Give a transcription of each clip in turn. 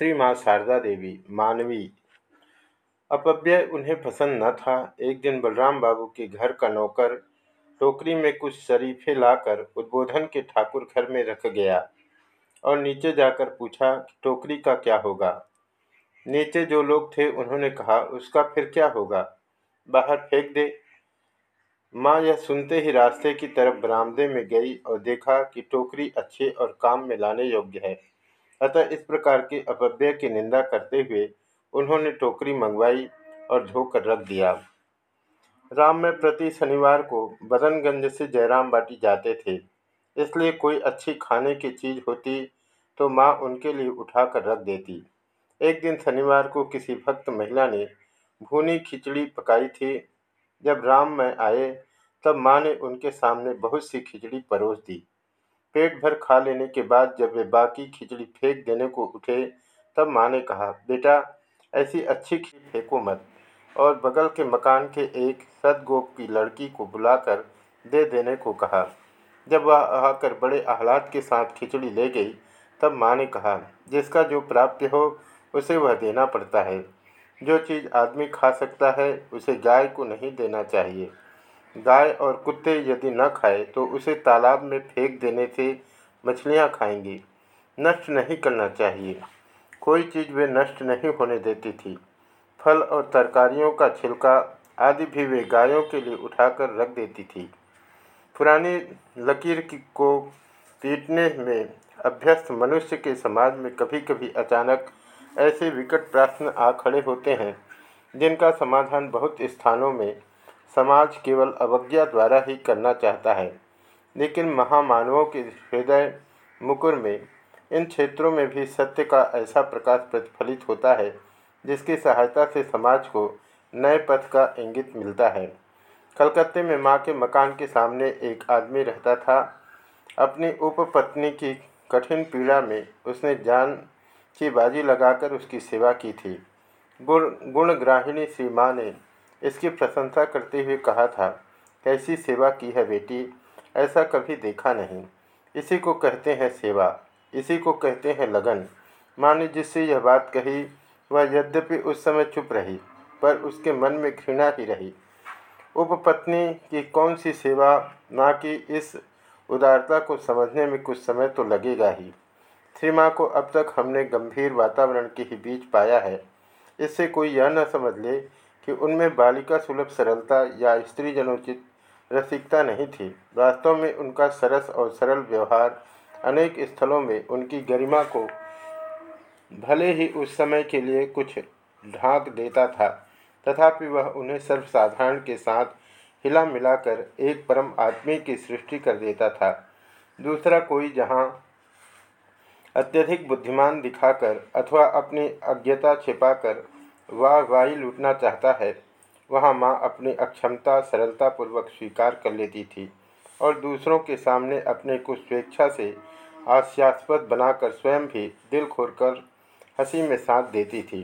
श्री माँ शारदा देवी, मानवी। अपव्यय उन्हें पसंद न था। एक दिन बलराम बाबू के घर का नौकर टोकरी में कुछ शरीफे लाकर उद्बोधन के ठाकुर घर में रख गया और नीचे जाकर पूछा कि टोकरी का क्या होगा? नीचे जो लोग थे, उन्होंने कहा, उसका फिर क्या होगा? बाहर फेंक दे। माँ यह सुनते ही रास्ते की तरफ़ बरामदे में गई और देखा कि टोकरी अच्छे और काम में लाने योग्य है। अतः इस प्रकार के अपव्यय की निंदा करते हुए उन्होंने टोकरी मंगवाई और धोकर रख दिया। राम में प्रति शनिवार को बदनगंज से जयराम बाटी जाते थे। इसलिए कोई अच्छी खाने की चीज़ होती तो माँ उनके लिए उठाकर रख देती। एक दिन शनिवार को किसी भक्त महिला ने भूनी खिचड़ी पकाई थी। जब राम में आए, तब माँ ने उनके सामने बहुत सी खिचड़ी परोस दी। पेट भर खा लेने के बाद जब वे बाकी खिचड़ी फेंक देने को उठे, तब माँ ने कहा, बेटा, ऐसी अच्छी खिचड़ी फेंको मत और बगल के मकान के एक सदगोप की लड़की को बुलाकर दे देने को कहा। जब वह आकर बड़े आहलाद के साथ खिचड़ी ले गई, तब माँ ने कहा, जिसका जो प्राप्य हो, उसे वह देना पड़ता है। जो चीज़ आदमी खा सकता है, उसे गाय को नहीं देना चाहिए। गाय और कुत्ते यदि न खाए तो उसे तालाब में फेंक देने से मछलियाँ खाएँगी। नष्ट नहीं करना चाहिए। कोई चीज़ वे नष्ट नहीं होने देती थी। फल और तरकारियों का छिलका आदि भी वे गायों के लिए उठाकर रख देती थी। पुरानी लकीर की को पीटने में अभ्यस्त मनुष्य के समाज में कभी कभी अचानक ऐसे विकट प्रश्न आ खड़े होते हैं, जिनका समाधान बहुत स्थानों में समाज केवल अवज्ञा द्वारा ही करना चाहता है। लेकिन महामानवों के हृदय मुकुर में, इन क्षेत्रों में भी सत्य का ऐसा प्रकाश प्रतिफलित होता है, जिसकी सहायता से समाज को नए पथ का इंगित मिलता है। कलकत्ते में माँ के मकान के सामने एक आदमी रहता था। अपनी उपपत्नी की कठिन पीड़ा में उसने जान की बाजी लगाकर उसकी सेवा की थी। गुण, गुणग्राहिणी श्री माँ ने इसकी प्रशंसा करते हुए कहा था, कैसी सेवा की है बेटी? ऐसा कभी देखा नहीं। इसी को कहते हैं सेवा, इसी को कहते हैं लगन। माँ ने जिससे यह बात कही, वह यद्यपि उस समय चुप रही, पर उसके मन में घृणा ही रही। उपपत्नी की कौन सी सेवा माँ की इस उदारता को समझने में कुछ समय तो लगेगा ही। श्री माँ को अब तक हमने गंभीर वातावरण के ही बीच पाया है। इससे कोई यह न समझ ले कि उनमें बालिका सुलभ सरलता या स्त्री जनोचित रसिकता नहीं थी। वास्तव में उनका सरस और सरल व्यवहार अनेक स्थलों में उनकी गरिमा को भले ही उस समय के लिए कुछ ढांक देता था, तथापि वह उन्हें सर्वसाधारण के साथ हिला मिलाकर एक परम आदमी की सृष्टि कर देता था। दूसरा, कोई जहाँ अत्यधिक बुद्धिमान दिखाकर अथवा अपनी अज्ञता छिपाकर वाह वाही लूटना चाहता है। वहाँ माँ अपनी अक्षमता, सरलतापूर्वक स्वीकार कर लेती थी और दूसरों के सामने अपने को स्वेच्छा से हास्यास्पद बनाकर स्वयं भी दिल खोलकर हँसी में साथ देती थी।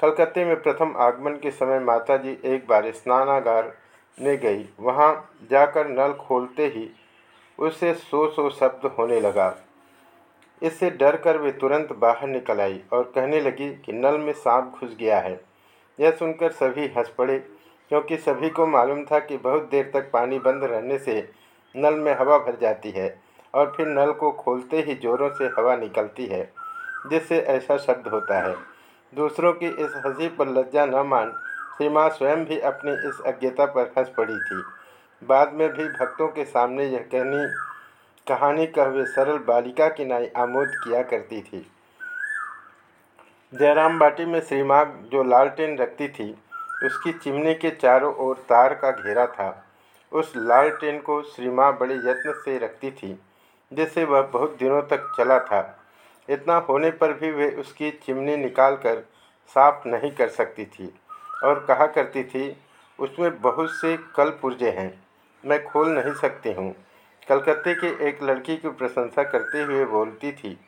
कलकत्ते में प्रथम आगमन के समय माताजी एक बार स्नानागार में गई। वहाँ जाकर नल खोलते ही उससे सो सो शब्द होने लगा। इससे डर कर वे तुरंत बाहर निकल आई और कहने लगी कि नल में सांप घुस गया है। यह सुनकर सभी हंस पड़े, क्योंकि सभी को मालूम था कि बहुत देर तक पानी बंद रहने से नल में हवा भर जाती है और फिर नल को खोलते ही ज़ोरों से हवा निकलती है, जिससे ऐसा शब्द होता है। दूसरों की इस हँसी पर लज्जा न मान श्री माँ स्वयं भी अपनी इस अज्ञता पर हंस पड़ी थी। बाद में भी भक्तों के सामने यह कहनी कहानी कह वे सरल बालिका की नाई आमोद किया करती थी। जयराम बाटी में श्री माँ जो लालटेन रखती थी, उसकी चिमनी के चारों ओर तार का घेरा था। उस लालटेन को श्री माँ बड़े यत्न से रखती थी, जिससे वह बहुत दिनों तक चला था। इतना होने पर भी वे उसकी चिमनी निकालकर साफ़ नहीं कर सकती थी और कहा करती थी, उसमें बहुत से कल पुर्जे हैं, मैं खोल नहीं सकती हूँ। कलकत्ते की एक लड़की की प्रशंसा करते हुए बोलती थी,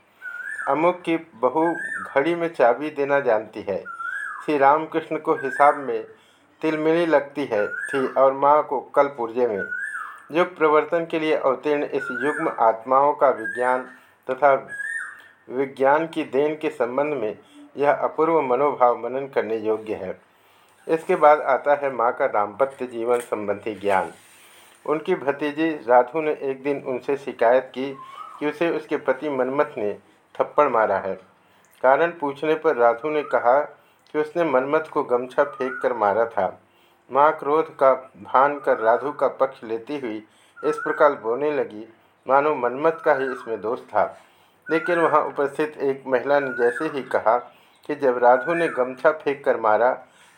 अमुक की बहू घड़ी में चाबी देना जानती है। श्री रामकृष्ण को हिसाब में तिलमिली लगती है थी और माँ को कल पुर्जे में। युग प्रवर्तन के लिए अवतीर्ण इस युग्म आत्माओं का विज्ञान तथा विज्ञान की देन के संबंध में यह अपूर्व मनोभाव मनन करने योग्य है। इसके बाद आता है माँ का दाम्पत्य जीवन संबंधी ज्ञान। उनकी भतीजी राधु ने एक दिन उनसे शिकायत की कि उसे उसके पति मनमथ ने थप्पड़ मारा है। कारण पूछने पर राधु ने कहा कि उसने मनमथ को गमछा फेंक कर मारा था। माँ क्रोध का भान कर राधु का पक्ष लेती हुई इस प्रकार बोलने लगी, मानो मनमथ का ही इसमें दोष था। लेकिन वहाँ उपस्थित एक महिला ने जैसे ही कहा कि जब राधु ने गमछा फेंक कर मारा,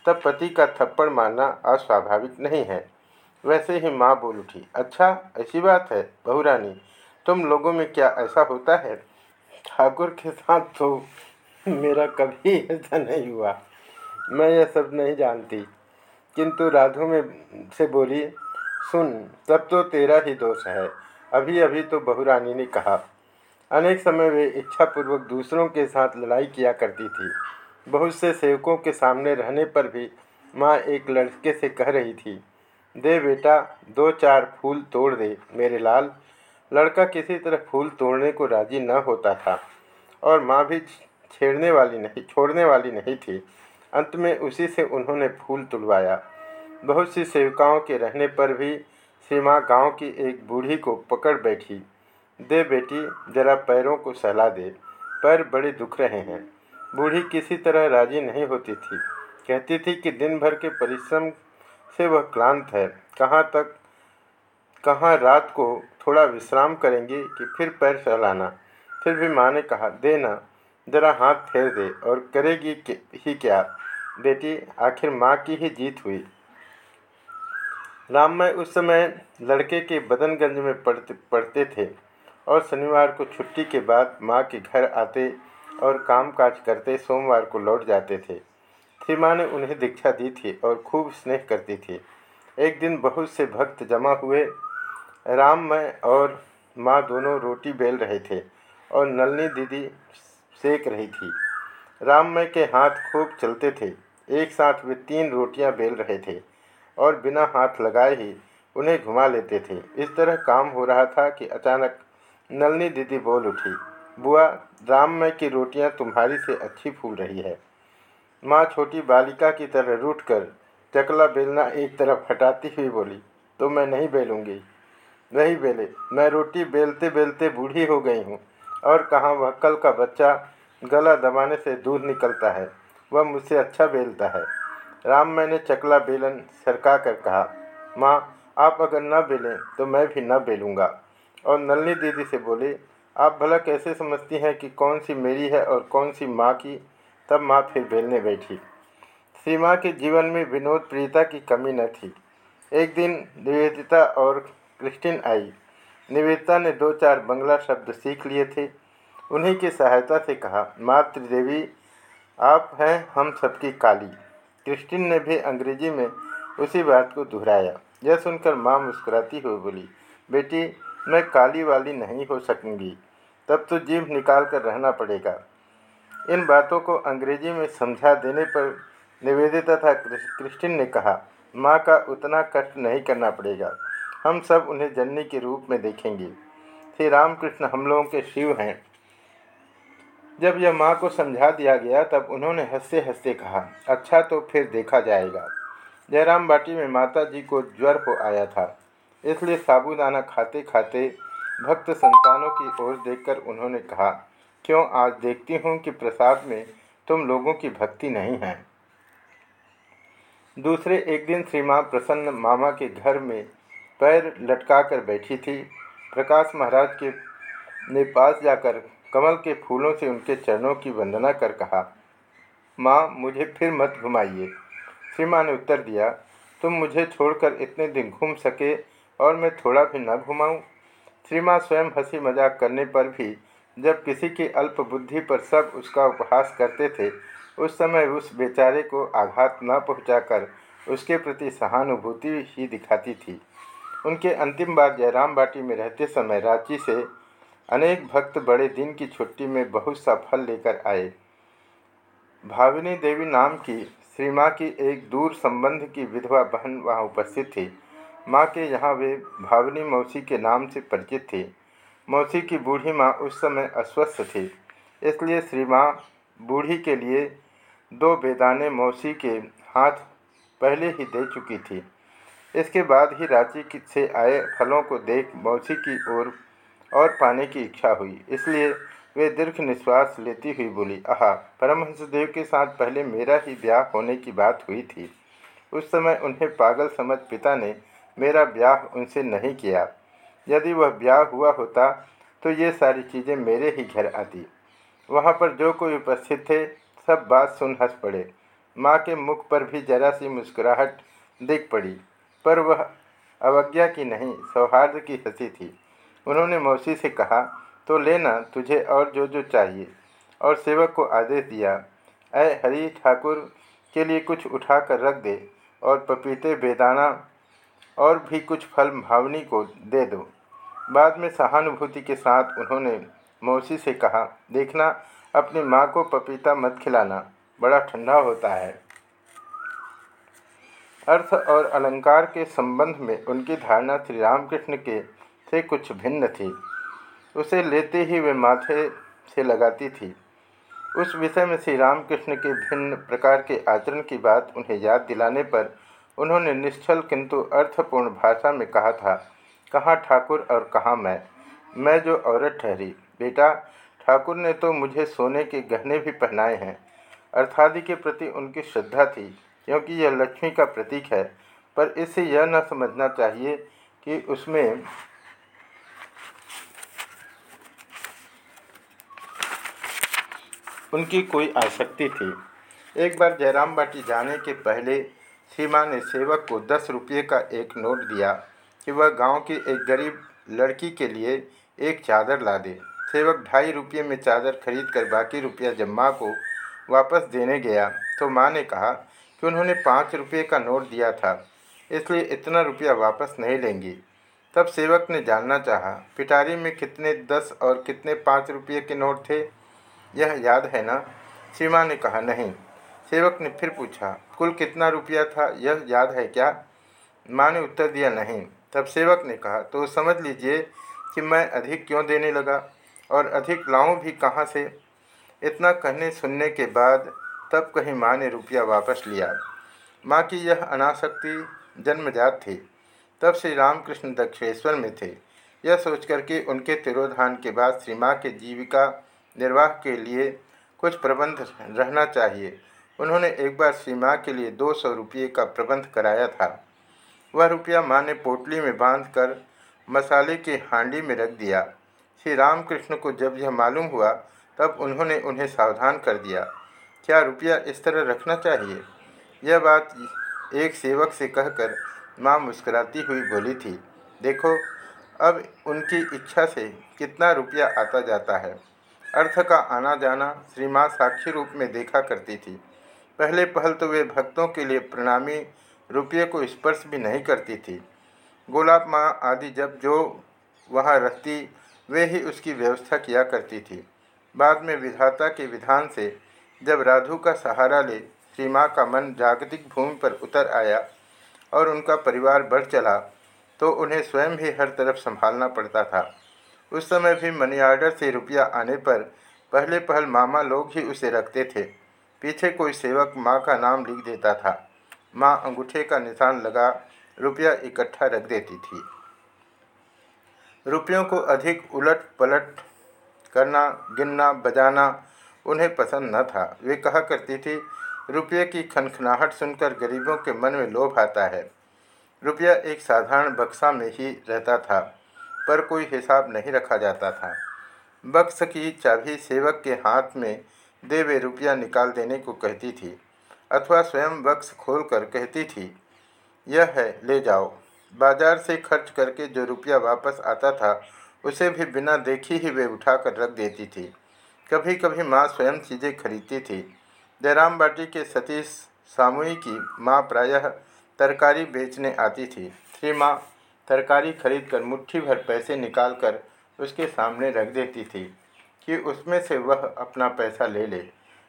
तब पति का थप्पड़ मारना अस्वाभाविक नहीं है। वैसे ही माँ बोल उठी अच्छा ऐसी बात है, बहुरानी, तुम लोगों में क्या ऐसा होता है? ठाकुर के साथ तो मेरा कभी ऐसा नहीं हुआ। मैं यह सब नहीं जानती। किंतु राधु में से बोली, सुन, तब तो तेरा ही दोष है। अभी अभी तो बहुरानी ने कहा। अनेक समय वे इच्छापूर्वक दूसरों के साथ लड़ाई किया करती थी। बहुत से सेवकों के सामने रहने पर भी माँ एक लड़के से कह रही थी दे बेटा, दो चार फूल तोड़ दे। मेरे लाल, लड़का किसी तरह फूल तोड़ने को राज़ी न होता था और माँ भी छेड़ने वाली नहीं, छोड़ने वाली नहीं थी। अंत में उसी से उन्होंने फूल तुलवाया। बहुत सी सेविकाओं के रहने पर भी सीमा गाँव की एक बूढ़ी को पकड़ बैठी। दे बेटी, जरा पैरों को सहला दे। पैर बड़े दुख रहे हैं। बूढ़ी किसी तरह राज़ी नहीं होती थी। कहती थी कि दिन भर के परिश्रम से वह क्लांत है। कहाँ तक, कहाँ रात को थोड़ा विश्राम करेंगे कि फिर पैर सहलाना फिर भी माँ ने कहा देना जरा हाथ फेर दे और करेगी ही क्या? बेटी, आखिर माँ की ही जीत हुई। राम राममय उस समय लड़के के बदनगंज में पढ़ते पढ़ते थे और शनिवार को छुट्टी के बाद माँ के घर आते और कामकाज करते सोमवार को लौट जाते थे। श्री माँ ने उन्हें दीक्षा दी थी और खूब स्नेह करती थी। एक दिन बहुत से भक्त जमा हुए। राममय और माँ दोनों रोटी बेल रहे थे और नलनी दीदी सेक रही थी। राम राममय के हाथ खूब चलते थे। एक साथ वे तीन रोटियाँ बेल रहे थे और बिना हाथ लगाए ही उन्हें घुमा लेते थे। इस तरह काम हो रहा था कि अचानक नलनी दीदी बोल उठी, बुआ राममय की रोटियाँ तुम्हारी से अच्छी फूल रही है। माँ छोटी बालिका की तरह रूठ कर चकला बेलना एक तरफ़ हटाती हुई बोली तो मैं नहीं बेलूँगी। नहीं बेले। मैं रोटी बेलते बेलते बूढ़ी हो गई हूँ और कहाँ वह कल का बच्चा गला दबाने से दूध निकलता है, वह मुझसे अच्छा बेलता है। राम मैंने चकला बेलन सरका कर कहा, माँ, आप अगर न बेलें तो मैं भी न बेलूँगा। और नलनी दीदी से बोले, आप भला कैसे समझती हैं कि कौन सी मेरी है और कौन सी माँ की तब माँ फिर बेलने बैठी। सीमा के जीवन में विनोद प्रियता की कमी न थी। एक दिन निवेदिता और क्रिस्टिन आई। निवेदिता ने दो चार बंगला शब्द सीख लिए थे। उन्हीं की सहायता से कहा मातृ देवी आप हैं हम सबकी काली क्रिस्टिन ने भी अंग्रेज़ी में उसी बात को दोहराया। यह सुनकर माँ मुस्कुराती हुई बोली, बेटी, मैं काली वाली नहीं हो सकूँगी। तब तो जीभ निकाल कर रहना पड़ेगा। इन बातों को अंग्रेज़ी में समझा देने पर निवेदिता था क्रिस्टिन ने कहा, माँ का उतना कष्ट नहीं करना पड़ेगा। हम सब उन्हें जननी के रूप में देखेंगे। श्री रामकृष्ण हम लोगों के शिव हैं। जब यह माँ को समझा दिया गया, तब उन्होंने हँसते हँसते कहा अच्छा तो फिर देखा जाएगा। जयराम बाटी में माता जी को ज्वर हो आया था। इसलिए साबुदाना खाते खाते भक्त संतानों की ओर देखकर उन्होंने कहा क्यों आज देखती हूँ कि प्रसाद में तुम लोगों की भक्ति नहीं है। दूसरे एक दिन श्री माँ प्रसन्न मामा के घर में पैर लटका कर बैठी थी। प्रकाश महाराज के ने पास जाकर कमल के फूलों से उनके चरणों की वंदना कर कहा, माँ, मुझे फिर मत घुमाइए। श्री माँ ने उत्तर दिया, तुम मुझे छोड़कर इतने दिन घूम सके और मैं थोड़ा भी न घुमाऊँ? श्री माँ स्वयं हँसी मज़ाक करने पर भी जब किसी की अल्प बुद्धि पर सब उसका उपहास करते थे, उस समय उस बेचारे को आघात न पहुंचाकर उसके प्रति सहानुभूति ही दिखाती थी। उनके अंतिम बार जयराम बाटी में रहते समय रांची से अनेक भक्त बड़े दिन की छुट्टी में बहुत सा फल लेकर आए। भाविनी देवी नाम की श्री माँ की एक दूर संबंध की विधवा बहन वहाँ उपस्थित थी। माँ के यहाँ वे भावनी मौसी के नाम से परिचित थी। मौसी की बूढ़ी माँ उस समय अस्वस्थ थी। इसलिए श्री माँ बूढ़ी के लिए दो बेदाने मौसी के हाथ पहले ही दे चुकी थी। इसके बाद ही रांची से आए फलों को देख मौसी की ओर और पाने की इच्छा हुई। इसलिए वे दीर्घ निश्वास लेती हुई बोली, आहा, परमहंसदेव के साथ पहले मेरा ही ब्याह होने की बात हुई थी। उस समय उन्हें पागल समझ पिता ने मेरा ब्याह उनसे नहीं किया। यदि वह ब्याह हुआ होता तो ये सारी चीज़ें मेरे ही घर आती। वहाँ पर जो कोई उपस्थित थे, सब बात सुन हंस पड़े। माँ के मुख पर भी जरा सी मुस्कुराहट दिख पड़ी, पर वह अवज्ञा की नहीं, सौहार्द की हँसी थी। उन्होंने मौसी से कहा तो लेना तुझे और जो जो चाहिए। और सेवक को आदेश दिया अय हरि ठाकुर, के लिए कुछ उठा कर रख दे और पपीते, बेदाना और भी कुछ फल भावनी को दे दो। बाद में सहानुभूति के साथ उन्होंने मौसी से कहा, देखना, अपनी माँ को पपीता मत खिलाना, बड़ा ठंडा होता है। अर्थ और अलंकार के संबंध में उनकी धारणा श्री रामकृष्ण के से कुछ भिन्न थी। उसे लेते ही वे माथे से लगाती थी। उस विषय में श्री रामकृष्ण के भिन्न प्रकार के आचरण की बात उन्हें याद दिलाने पर उन्होंने निश्चल किंतु अर्थपूर्ण भाषा में कहा था, कहाँ ठाकुर और कहाँ मैं? मैं जो औरत ठहरी। बेटा, ठाकुर ने तो मुझे सोने के गहने भी पहनाए हैं। अर्थादि के प्रति उनकी श्रद्धा थी, क्योंकि यह लक्ष्मी का प्रतीक है। पर इससे यह न समझना चाहिए कि उसमें उनकी कोई आसक्ति थी। एक बार जयराम बाटी जाने के पहले सीमा ने सेवक को दस रुपये का एक नोट दिया कि वह गाँव की एक गरीब लड़की के लिए एक चादर ला दे सेवक ढाई रुपये में चादर खरीद कर बाकी रुपया जब माँ को वापस देने गया। तो माँ ने कहा कि उन्होंने पाँच रुपये का नोट दिया था, इसलिए इतना रुपया वापस नहीं लेंगी। तब सेवक ने जानना चाहा, पिटारी में कितने दस और कितने पाँच रुपये के नोट थे? यह याद है ना? सीमा ने कहा, नहीं। सेवक ने फिर पूछा, कुल कितना रुपया था? यह याद है क्या? माँ ने उत्तर दिया, नहीं। तब सेवक ने कहा तो समझ लीजिए कि मैं अधिक क्यों देने लगा और अधिक लाऊं भी कहाँ से? इतना कहने सुनने के बाद तब कहीं माँ ने रुपया वापस लिया। माँ की यह अनासक्ति जन्मजात थी। तब श्री रामकृष्ण दक्षेश्वर में थे। यह सोचकर कि उनके तिरोधान के बाद श्री माँ के जीविका निर्वाह के लिए कुछ प्रबंध रहना चाहिए। उन्होंने एक बार श्री माँ के लिए दो सौ रुपये का प्रबंध कराया था। वह रुपया माँ ने पोटली में बांधकर मसाले के हांडी में रख दिया। श्री रामकृष्ण को जब यह मालूम हुआ, तब उन्होंने उन्हें सावधान कर दिया। क्या रुपया इस तरह रखना चाहिए? यह बात एक सेवक से कहकर माँ मुस्कुराती हुई बोली थी। देखो, अब उनकी इच्छा से कितना रुपया आता जाता है। अर्थ का आना जाना श्री माँ साक्षी रूप में देखा करती थी। पहले पहल तो वे भक्तों के लिए प्रणामी रुपये को स्पर्श भी नहीं करती थी। गोलाब माँ आदि जब जो वहाँ रहती, वे ही उसकी व्यवस्था किया करती थी। बाद में विधाता के विधान से जब राधु का सहारा ले, श्री माँ का मन जागतिक भूमि पर उतर आया और उनका परिवार बढ़ चला तो उन्हें स्वयं भी हर तरफ़ संभालना पड़ता था। उस समय भी मनी आर्डर से रुपया आने पर पहले पहल मामा लोग ही उसे रखते थे। पीछे कोई सेवक माँ का नाम लिख देता था। माँ अंगूठे का निशान लगा, रुपया इकट्ठा रख देती थी। रुपयों को अधिक उलट पलट करना, गिनना, बजाना उन्हें पसंद न था। वे कहा करती थी, रुपये की खनखनाहट सुनकर गरीबों के मन में लोभ आता है। रुपया एक साधारण बक्सा में ही रहता था, पर कोई हिसाब नहीं रखा जाता था। बक्स की चाबी सेवक के हाथ में दे वे रुपया निकाल देने को कहती थी, अथवा स्वयं बक्स खोलकर कहती थी, यह है, ले जाओ। बाज़ार से खर्च करके जो रुपया वापस आता था, उसे भी बिना देखी ही वे उठाकर रख देती थी। कभी कभी माँ स्वयं चीज़ें खरीदती थी। जयराम बाटी के सतीश सामूही की माँ प्रायः तरकारी बेचने आती थी। श्री माँ तरकारी खरीद कर मुट्ठी भर पैसे निकालकर उसके सामने रख देती थी। कि उसमें से वह अपना पैसा ले ले।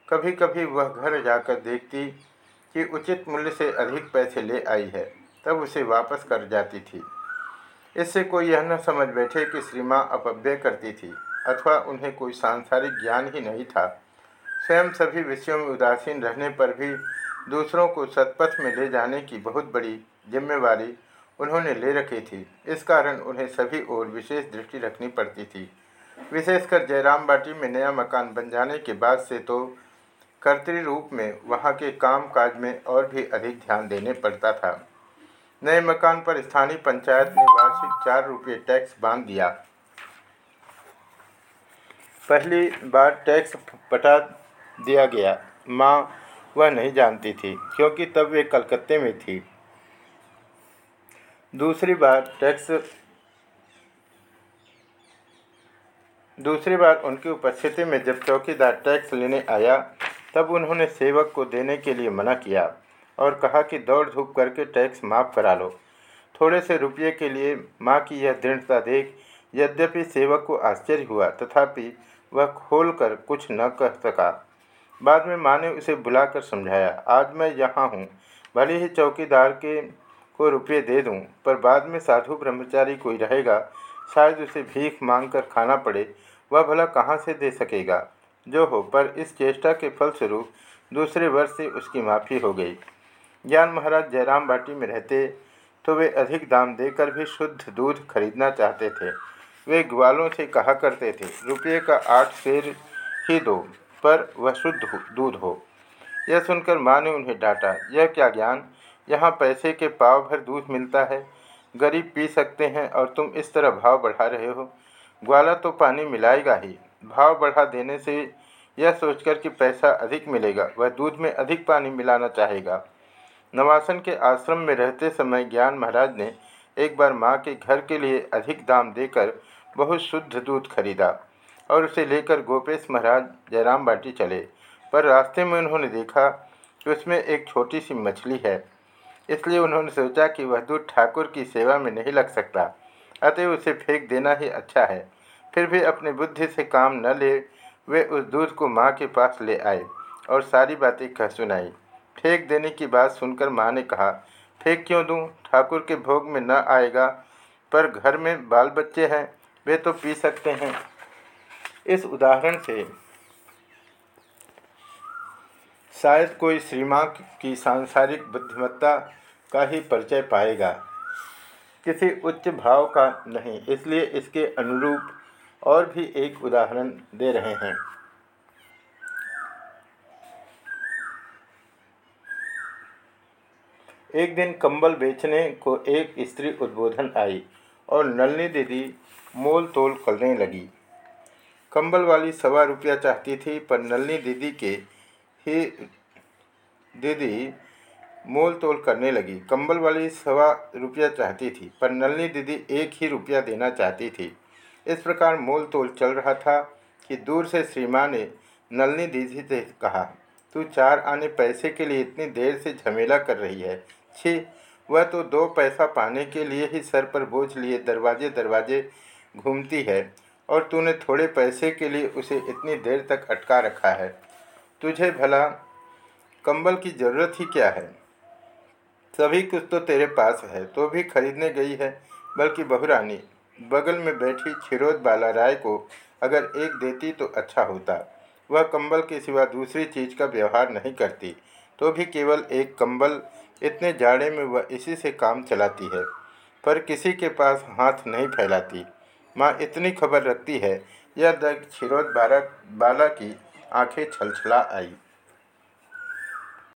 कभी कभी वह घर जाकर देखती कि उचित मूल्य से अधिक पैसे ले आई है, तब उसे वापस कर जाती थी। इससे कोई यह न समझ बैठे कि श्री माँ अपव्यय करती थी, अथवा उन्हें कोई सांसारिक ज्ञान ही नहीं था। स्वयं सभी विषयों में उदासीन रहने पर भी दूसरों को सतपथ में ले जाने की बहुत बड़ी जिम्मेवारी उन्होंने ले रखी थी। इस कारण उन्हें सभी ओर विशेष दृष्टि रखनी पड़ती थी। विशेषकर जयराम बाटी में नया मकान बन जाने के बाद से तो कर्तरी रूप में वहाँ के काम काज में और भी अधिक ध्यान देने पड़ता था। नए मकान पर स्थानीय पंचायत ने वार्षिक चार रुपये टैक्स बाँध दिया। पहली बार टैक्स पटा दिया गया। माँ वह नहीं जानती थी, क्योंकि तब वे कलकत्ते में थी। दूसरी बार टैक्स दूसरी बार उनकी उपस्थिति में जब चौकीदार टैक्स लेने आया, तब उन्होंने सेवक को देने के लिए मना किया और कहा कि दौड़ धूप करके टैक्स माफ़ करा लो। थोड़े से रुपये के लिए माँ की यह दृढ़ता देख यद्यपि सेवक को आश्चर्य हुआ, तथापि वह खोल कर कुछ न कह सका। बाद में माँ ने उसे बुलाकर समझाया, आज मैं यहाँ हूँ, भले ही चौकीदार के को रुपये दे दूँ, पर बाद में साधु ब्रह्मचारी कोई रहेगा, शायद उसे भीख मांग कर खाना पड़े वह भला कहाँ से दे सकेगा? जो हो, पर इस चेष्टा के फलस्वरूप दूसरे वर्ष से उसकी माफ़ी हो गई। ज्ञान महाराज जयराम बाटी में रहते तो वे अधिक दाम देकर भी शुद्ध दूध खरीदना चाहते थे। वे ग्वालों से कहा करते थे, रुपये का आठ शेर ही दो, पर वह शुद्ध दूध हो। यह सुनकर माँ ने उन्हें डांटा, यह क्या ज्ञान? यहाँ पैसे के पाव भर दूध मिलता है। गरीब पी सकते हैं और तुम इस तरह भाव बढ़ा रहे हो। ग्वाला तो पानी मिलाएगा ही। भाव बढ़ा देने से यह सोचकर कि पैसा अधिक मिलेगा, वह दूध में अधिक पानी मिलाना चाहेगा। नवासन के आश्रम में रहते समय ज्ञान महाराज ने एक बार माँ के घर के लिए अधिक दाम देकर बहुत शुद्ध दूध खरीदा और उसे लेकर गोपेश महाराज जयराम बाटी चले। पर रास्ते में उन्होंने देखा कि उसमें एक छोटी सी मछली है, इसलिए उन्होंने सोचा कि वह दूध ठाकुर की सेवा में नहीं लग सकता, अतः उसे फेंक देना ही अच्छा है। फिर भी अपनी बुद्धि से काम न ले, वे उस दूध को माँ के पास ले आए और सारी बातें कह सुनाई। फेंक देने की बात सुनकर माँ ने कहा, फेंक क्यों दूँ? ठाकुर के भोग में न आएगा, पर घर में बाल बच्चे हैं, वे तो पी सकते हैं। इस उदाहरण से शायद कोई श्रीमा की सांसारिक बुद्धिमत्ता का ही परिचय पाएगा। किसी उच्च भाव का नहीं, इसलिए इसके अनुरूप और भी एक उदाहरण दे रहे हैं। एक दिन कंबल बेचने को एक स्त्री उद्बोधन आई और नलनी दीदी मोल तोल करने लगी। कंबल वाली सवा रुपया चाहती थी, पर नलनी दीदी के ही दीदी मोल तोल करने लगी। कंबल वाली सवा रुपया चाहती थी, पर नलनी दीदी एक ही रुपया देना चाहती थी। इस प्रकार मोल तोल चल रहा था कि दूर से श्रीमान ने, नलनी दीदी से कहा, तू चार आने पैसे के लिए इतनी देर से झमेला कर रही है। छी, वह तो दो पैसा पाने के लिए ही सर पर बोझ लिए दरवाजे दरवाजे घूमती है और तूने थोड़े पैसे के लिए उसे इतनी देर तक अटका रखा है। तुझे भला कंबल की ज़रूरत ही क्या है? सभी कुछ तो तेरे पास है तो भी खरीदने गई है, बल्कि बहुरानी बगल में बैठी छिरोद बाला राय को अगर एक देती तो अच्छा होता। वह कंबल के सिवा दूसरी चीज़ का व्यवहार नहीं करती तो भी केवल एक कंबल, इतने जाड़े में वह इसी से काम चलाती है, पर किसी के पास हाथ नहीं फैलाती। माँ इतनी खबर रखती है, यह देख छिरोद बारा, बाला की आँखें छलछला आई।